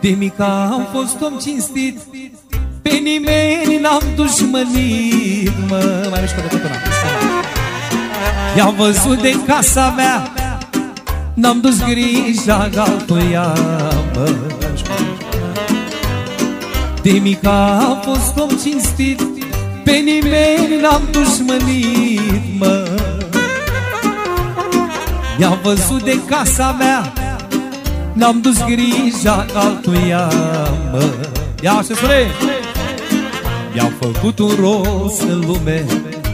De mic am fost om cinstit Pe nimeni n-am dușmănit Mă, mai mișcă de tot I-am văzut de casa mea N-am dus grija altuia mă. De mic am fost om cinstit Pe nimeni n-am dușmănit mă. I-am văzut de casa mea N-am dus grija altuia mă. Ia și spune! Mi-am făcut un rost în lume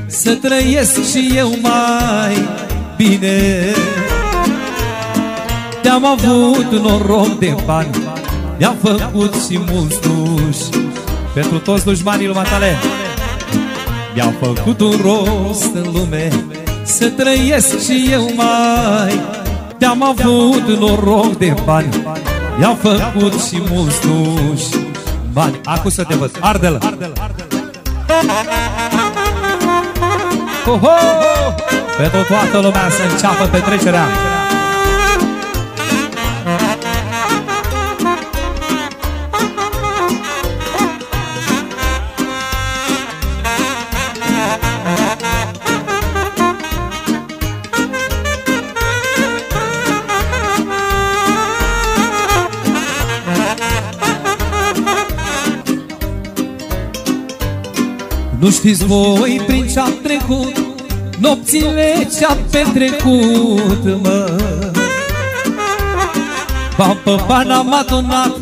Să trăiesc și eu mai bine. Te-am avut noroc de bani Mi-am făcut și mulți duși. Pentru toți dușmanii lumea tale Mi-am făcut un rost în lume Să trăiesc și eu mai Te-am avut noroc de bani. Mi-am făcut și mulți duși Bani, acum să te văd, ardel Ho, ho! Pentru toată lumea să înceapă petrecerea Nu știți voi prin ce-am trecut? Nopțile ce-am petrecut, mă. Bam pe bani am adunat.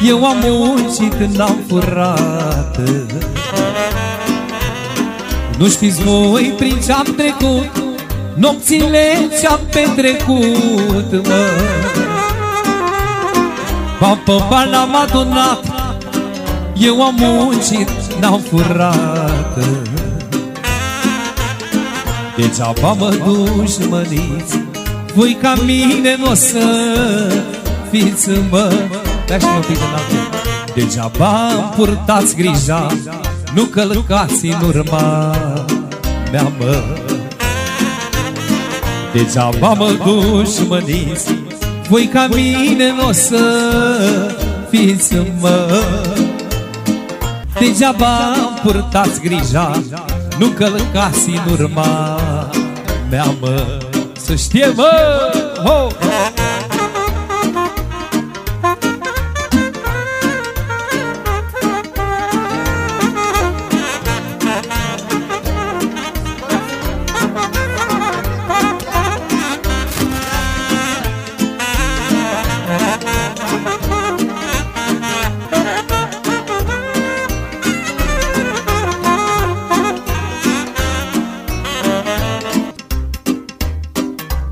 Eu am muncit, n-am furat. Nu știți voi prin ce-am trecut? Nopțile ce-am petrecut, mă. Bam pe bani am adunat. Eu am muncit, n-am furat. Degeaba mă dușmăniți Voi ca mine nu o să fiți mă. Dai și mă pic în Degeaba îmi purtați grija Nu călcați în urma mea mă. Degeaba mă dușmăniți Voi ca mine nu o să fiți mă Degeaba îmi purtați grija Nu călcați în urma mea, mă Să știe, mă! Ho!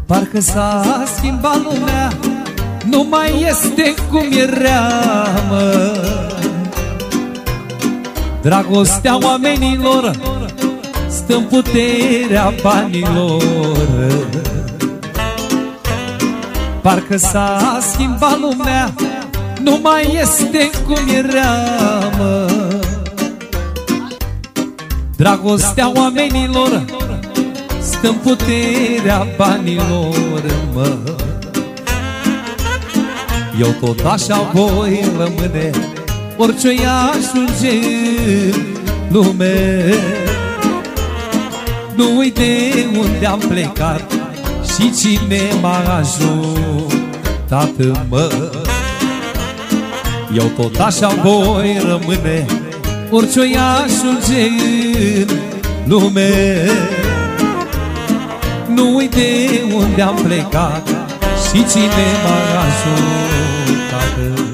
Parcă s-a schimbat lumea Nu mai este cum era, mă. Dragostea oamenilor Stă în puterea banilor. Parcă s-a schimbat lumea Nu mai este cum era, mă. Dragostea oamenilor Stă în puterea banilor, mă Eu tot așa voi rămâne. Orice i ajunge în lume Nu uite unde am plecat Și cine m-a ajutat, mă. Eu tot așa voi rămâne Orice i ajunge în lume nu uite unde am plecat Și cine m-a ajutat